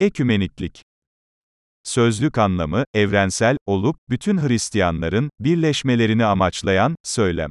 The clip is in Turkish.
Ekümeniklik Sözlük anlamı, evrensel, olup, bütün Hristiyanların, birleşmelerini amaçlayan, söylem.